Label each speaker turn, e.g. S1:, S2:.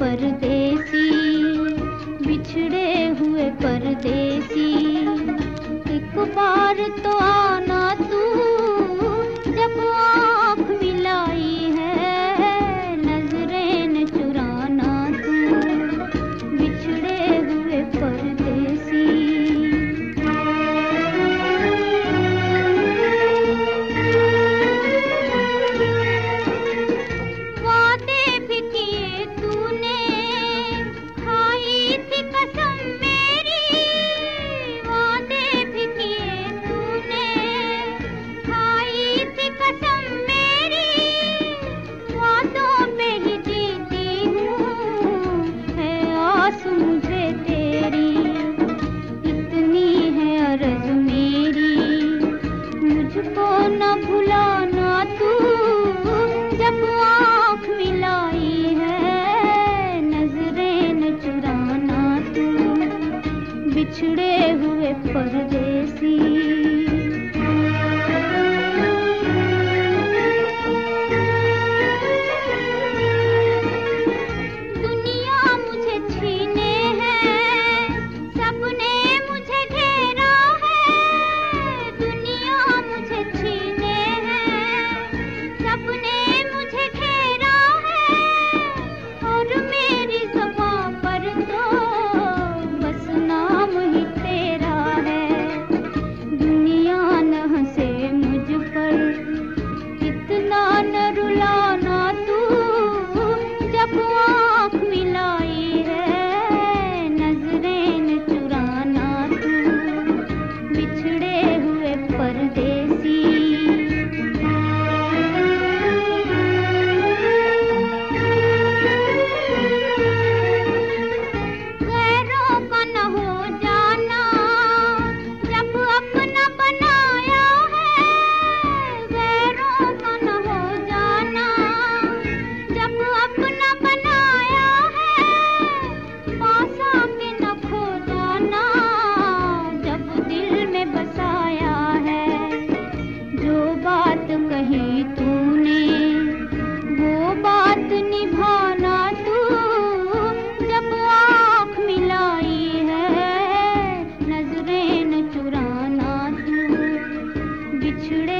S1: बिछड़े हुए खाई थी बिछड़े हुए परदेसी। बिछड़े